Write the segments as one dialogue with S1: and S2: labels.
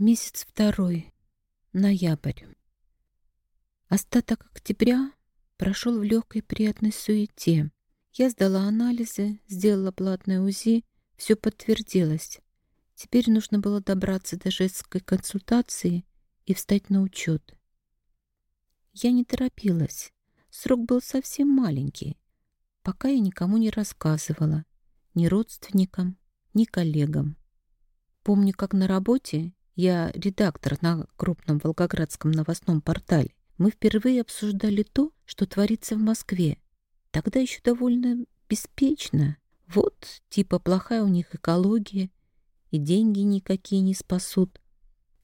S1: Месяц второй. Ноябрь. Остаток октября прошел в легкой приятной суете. Я сдала анализы, сделала платное УЗИ, все подтвердилось. Теперь нужно было добраться до женской консультации и встать на учет. Я не торопилась. Срок был совсем маленький. Пока я никому не рассказывала. Ни родственникам, ни коллегам. Помню, как на работе я редактор на крупном волгоградском новостном портале. Мы впервые обсуждали то, что творится в Москве. Тогда еще довольно беспечно. Вот, типа, плохая у них экология, и деньги никакие не спасут.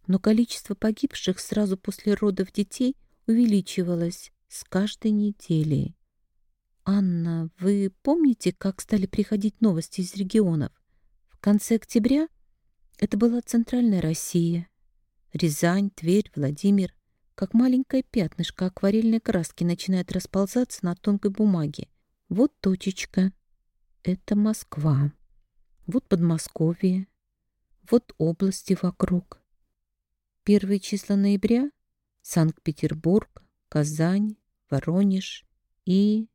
S1: Но количество погибших сразу после родов детей увеличивалось с каждой неделей. «Анна, вы помните, как стали приходить новости из регионов? В конце октября это была центральная Россия. Рязань, Тверь, Владимир. Как маленькое пятнышко акварельной краски начинает расползаться на тонкой бумаге. Вот точечка. Это Москва. Вот Подмосковье. Вот области вокруг. Первые числа ноября — Санкт-Петербург, Казань, Воронеж и...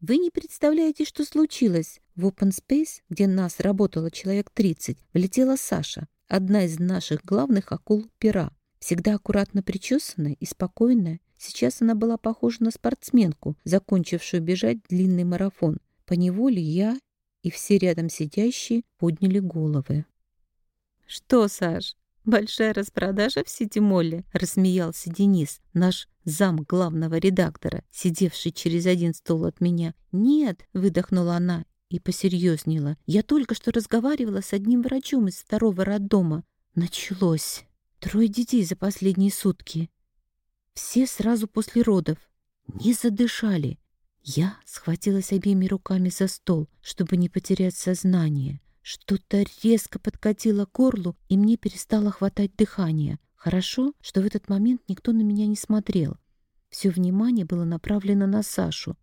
S1: Вы не представляете, что случилось. В Open Space, где нас работало человек 30, влетела Саша, одна из наших главных акул пера. Всегда аккуратно причесанная и спокойная. Сейчас она была похожа на спортсменку, закончившую бежать длинный марафон. По неволе я и все рядом сидящие подняли головы. «Что, Саш, большая распродажа в Сити-Молле?» — рассмеялся Денис, наш зам главного редактора, сидевший через один стол от меня. «Нет», — выдохнула она и посерьезнела. «Я только что разговаривала с одним врачом из второго роддома. Началось. Трое детей за последние сутки. Все сразу после родов. Не задышали. Я схватилась обеими руками за стол, чтобы не потерять сознание. Что-то резко подкатило горлу, и мне перестало хватать дыхания. Хорошо, что в этот момент никто на меня не смотрел. Все внимание было направлено на Сашу.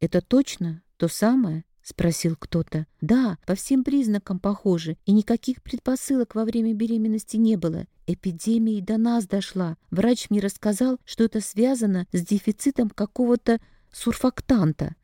S1: «Это точно то самое?» — спросил кто-то. «Да, по всем признакам похоже, и никаких предпосылок во время беременности не было. Эпидемия до нас дошла. Врач мне рассказал, что это связано с дефицитом какого-то сурфактанта.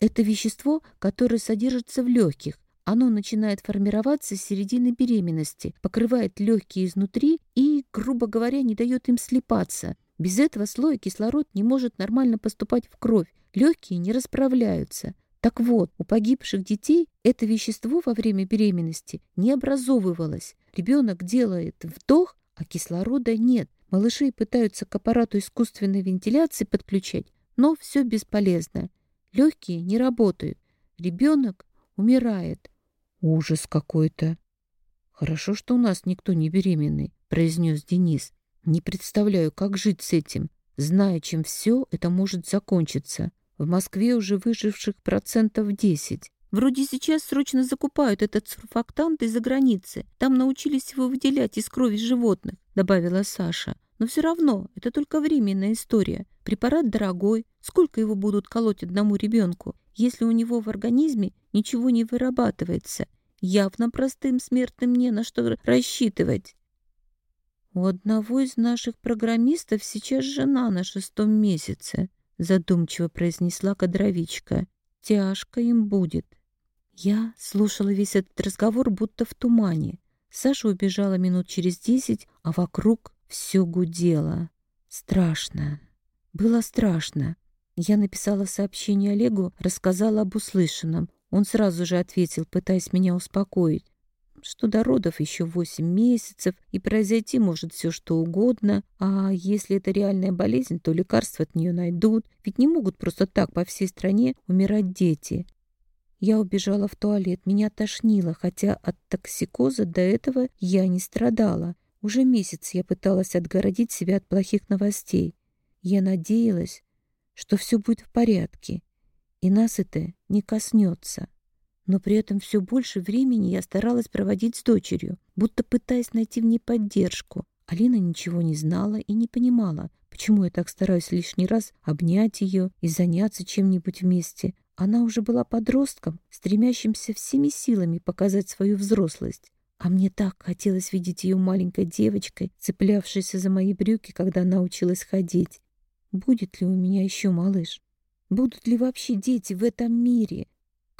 S1: Это вещество, которое содержится в легких, оно начинает формироваться с середины беременности, покрывает легкие изнутри и, грубо говоря, не дает им слипаться. Без этого слоя кислород не может нормально поступать в кровь, легкие не расправляются. Так вот, у погибших детей это вещество во время беременности не образовывалось. Ребенок делает вдох, а кислорода нет. Малышей пытаются к аппарату искусственной вентиляции подключать, но все бесполезно. Легкие не работают. Ребенок умирает. Ужас какой-то. Хорошо, что у нас никто не беременный, произнес Денис. Не представляю, как жить с этим, зная, чем все это может закончиться. В Москве уже выживших процентов 10. Вроде сейчас срочно закупают этот сурфактант из-за границы. Там научились его выделять из крови животных, добавила Саша. Но все равно, это только временная история. Препарат дорогой. Сколько его будут колоть одному ребенку? если у него в организме ничего не вырабатывается. Явно простым смертным не на что рассчитывать. У одного из наших программистов сейчас жена на шестом месяце, задумчиво произнесла кадровичка. Тяжко им будет. Я слушала весь этот разговор будто в тумане. Саша убежала минут через десять, а вокруг все гудело. Страшно. Было страшно. Я написала сообщение Олегу, рассказала об услышанном. Он сразу же ответил, пытаясь меня успокоить, что до родов еще восемь месяцев, и произойти может все что угодно, а если это реальная болезнь, то лекарства от нее найдут, ведь не могут просто так по всей стране умирать дети. Я убежала в туалет, меня тошнило, хотя от токсикоза до этого я не страдала. Уже месяц я пыталась отгородить себя от плохих новостей. Я надеялась, что все будет в порядке, и нас это не коснется. Но при этом все больше времени я старалась проводить с дочерью, будто пытаясь найти в ней поддержку. Алина ничего не знала и не понимала, почему я так стараюсь лишний раз обнять ее и заняться чем-нибудь вместе. Она уже была подростком, стремящимся всеми силами показать свою взрослость. А мне так хотелось видеть ее маленькой девочкой, цеплявшейся за мои брюки, когда она училась ходить. Будет ли у меня еще малыш? Будут ли вообще дети в этом мире?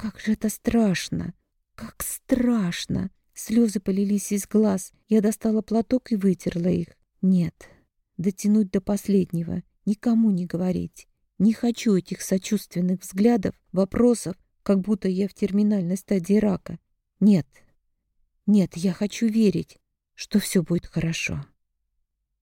S1: Как же это страшно! Как страшно! Слезы полились из глаз. Я достала платок и вытерла их. Нет, дотянуть до последнего, никому не говорить. Не хочу этих сочувственных взглядов, вопросов, как будто я в терминальной стадии рака. Нет, нет, я хочу верить, что все будет хорошо.